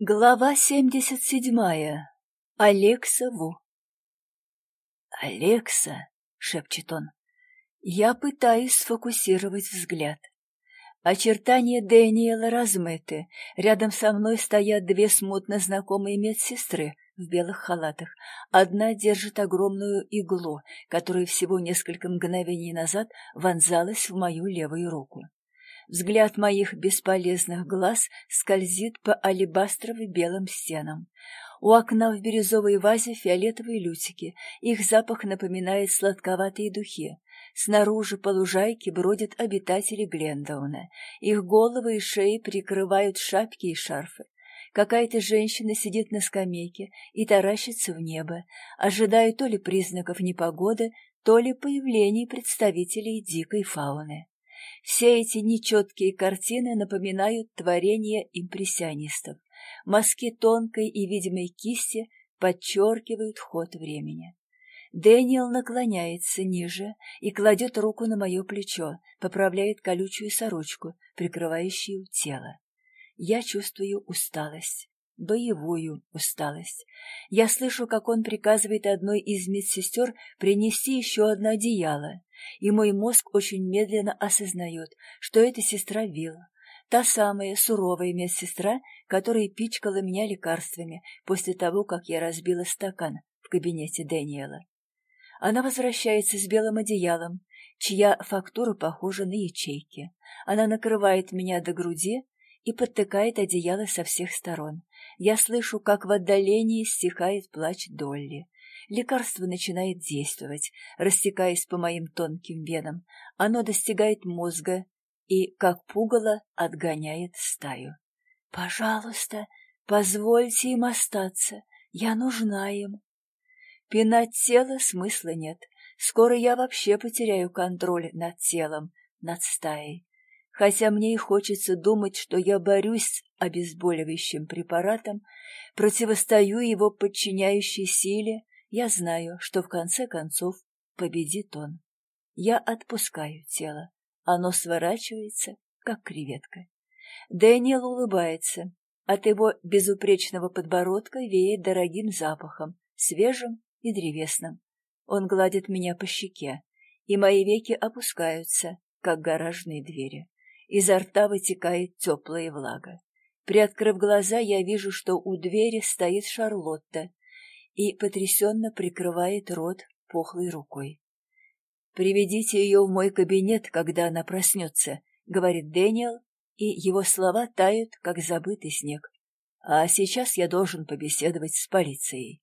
Глава семьдесят седьмая. Алекса Ву. «Алекса», — шепчет он, — я пытаюсь сфокусировать взгляд. Очертания Дэниела размыты. Рядом со мной стоят две смутно знакомые медсестры в белых халатах. Одна держит огромную иглу, которая всего несколько мгновений назад вонзалась в мою левую руку. Взгляд моих бесполезных глаз скользит по алебастрово-белым стенам. У окна в бирюзовой вазе фиолетовые лютики. Их запах напоминает сладковатые духи. Снаружи по лужайке бродят обитатели Глендауна. Их головы и шеи прикрывают шапки и шарфы. Какая-то женщина сидит на скамейке и таращится в небо, ожидая то ли признаков непогоды, то ли появлений представителей дикой фауны. Все эти нечеткие картины напоминают творение импрессионистов. Мазки тонкой и видимой кисти подчеркивают ход времени. Дэниел наклоняется ниже и кладет руку на мое плечо, поправляет колючую сорочку, прикрывающую тело. Я чувствую усталость, боевую усталость. Я слышу, как он приказывает одной из медсестер принести еще одно одеяло и мой мозг очень медленно осознает, что это сестра Вилла, та самая суровая медсестра, которая пичкала меня лекарствами после того, как я разбила стакан в кабинете Дэниела. Она возвращается с белым одеялом, чья фактура похожа на ячейки. Она накрывает меня до груди и подтыкает одеяло со всех сторон. Я слышу, как в отдалении стихает плач Долли. Лекарство начинает действовать, растекаясь по моим тонким венам. Оно достигает мозга и, как пугало, отгоняет стаю. «Пожалуйста, позвольте им остаться. Я нужна им». Пинать тело смысла нет. Скоро я вообще потеряю контроль над телом, над стаей. Хотя мне и хочется думать, что я борюсь с обезболивающим препаратом, противостою его подчиняющей силе, я знаю, что в конце концов победит он. Я отпускаю тело. Оно сворачивается, как креветка. Дэниел улыбается. От его безупречного подбородка веет дорогим запахом, свежим и древесным. Он гладит меня по щеке, и мои веки опускаются, как гаражные двери. Изо рта вытекает теплая влага. Приоткрыв глаза, я вижу, что у двери стоит Шарлотта и потрясенно прикрывает рот пухлой рукой. «Приведите ее в мой кабинет, когда она проснется», — говорит Дэниел, и его слова тают, как забытый снег. «А сейчас я должен побеседовать с полицией».